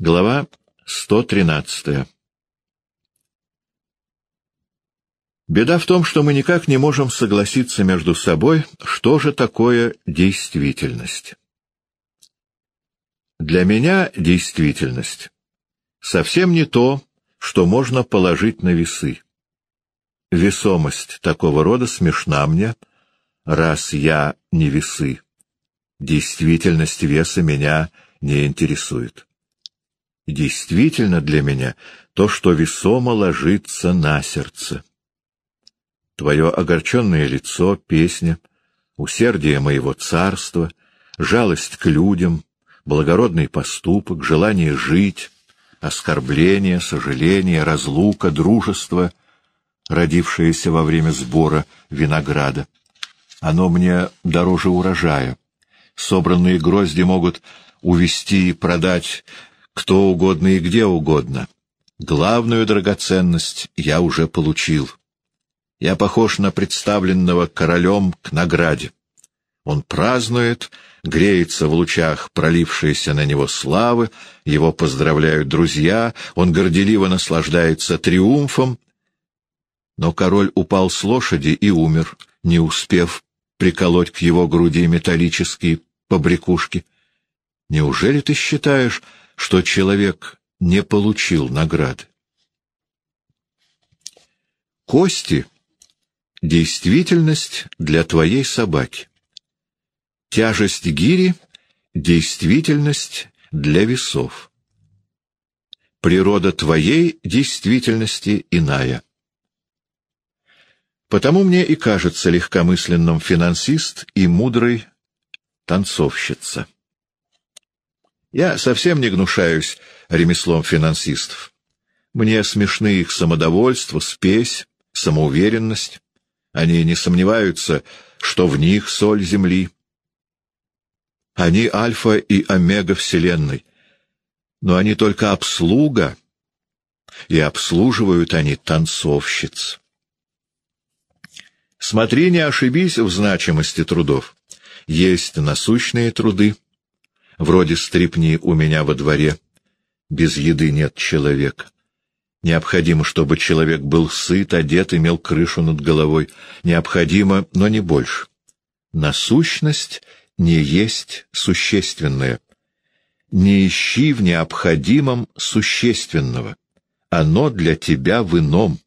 Глава 113 Беда в том, что мы никак не можем согласиться между собой, что же такое действительность. Для меня действительность совсем не то, что можно положить на весы. Весомость такого рода смешна мне, раз я не весы. Действительность веса меня не интересует. Действительно для меня то, что весомо ложится на сердце. Твое огорченное лицо, песня, усердие моего царства, жалость к людям, благородный поступок, желание жить, оскорбление, сожаление, разлука, дружество, родившееся во время сбора винограда. Оно мне дороже урожая. Собранные грозди могут увести и продать кто угодно и где угодно. Главную драгоценность я уже получил. Я похож на представленного королем к награде. Он празднует, греется в лучах пролившейся на него славы, его поздравляют друзья, он горделиво наслаждается триумфом. Но король упал с лошади и умер, не успев приколоть к его груди металлические побрякушки. Неужели ты считаешь, что человек не получил награды? Кости — действительность для твоей собаки. Тяжесть гири — действительность для весов. Природа твоей действительности иная. Потому мне и кажется легкомысленным финансист и мудрый танцовщица. Я совсем не гнушаюсь ремеслом финансистов. Мне смешны их самодовольство, спесь, самоуверенность. Они не сомневаются, что в них соль земли. Они альфа и омега Вселенной. Но они только обслуга, и обслуживают они танцовщиц. Смотри, не ошибись в значимости трудов. Есть насущные труды, вроде стрипни у меня во дворе. Без еды нет человека. Необходимо, чтобы человек был сыт, одет, имел крышу над головой. Необходимо, но не больше. Насущность не есть существенное. Не ищи в необходимом существенного. Оно для тебя в ином.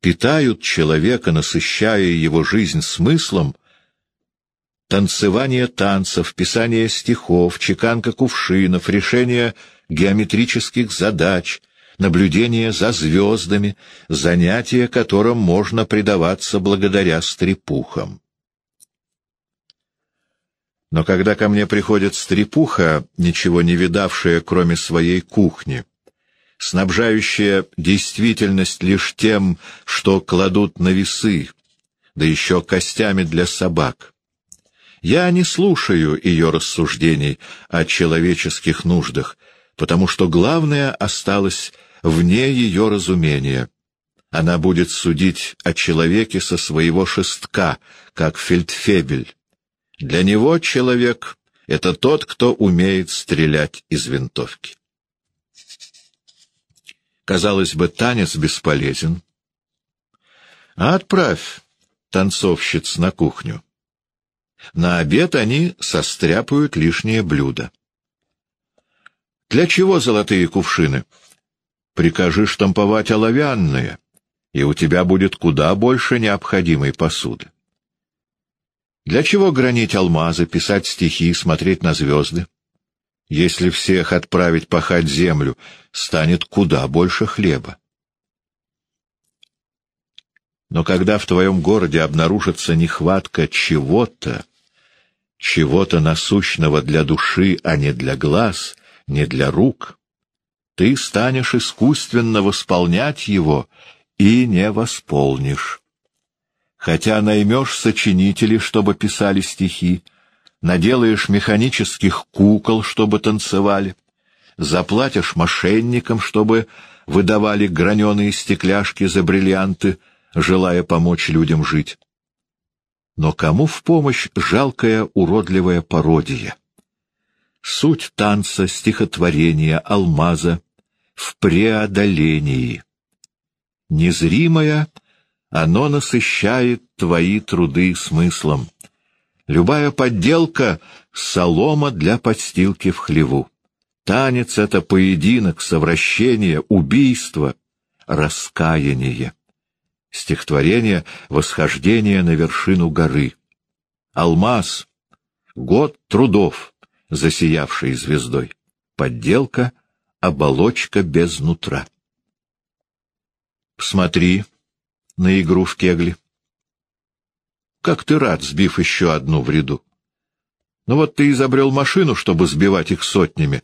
Питают человека, насыщая его жизнь смыслом, танцевание танцев, писание стихов, чеканка кувшинов, решение геометрических задач, наблюдение за звездами, занятия которым можно предаваться благодаря стрепухам. Но когда ко мне приходит стрепуха, ничего не видавшая, кроме своей кухни, снабжающая действительность лишь тем, что кладут на весы, да еще костями для собак, я не слушаю ее рассуждений о человеческих нуждах, потому что главное осталось вне ее разумения. Она будет судить о человеке со своего шестка, как фельдфебель. Для него человек — это тот, кто умеет стрелять из винтовки. Казалось бы, танец бесполезен. А отправь танцовщиц на кухню. На обед они состряпают лишнее блюдо. Для чего золотые кувшины? Прикажи штамповать оловянные, и у тебя будет куда больше необходимой посуды. Для чего гранить алмазы, писать стихи, смотреть на звезды? Если всех отправить пахать землю, станет куда больше хлеба. Но когда в твоем городе обнаружится нехватка чего-то, чего-то насущного для души, а не для глаз, не для рук, ты станешь искусственно восполнять его и не восполнишь. Хотя наймешь сочинителей, чтобы писали стихи, наделаешь механических кукол, чтобы танцевали, заплатишь мошенникам, чтобы выдавали граненые стекляшки за бриллианты, желая помочь людям жить. Но кому в помощь жалкая уродливая пародия? Суть танца, стихотворения, алмаза в преодолении. Незримое, оно насыщает твои труды смыслом. Любая подделка — солома для подстилки в хлеву. Танец — это поединок, совращение, убийство, раскаяние. Стихотворение — восхождение на вершину горы. Алмаз — год трудов, засиявший звездой. Подделка — оболочка без нутра. Смотри на игру в кегли. Как ты рад, сбив еще одну в ряду. Ну вот ты изобрел машину, чтобы сбивать их сотнями.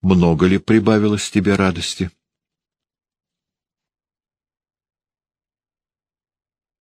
Много ли прибавилось тебе радости? —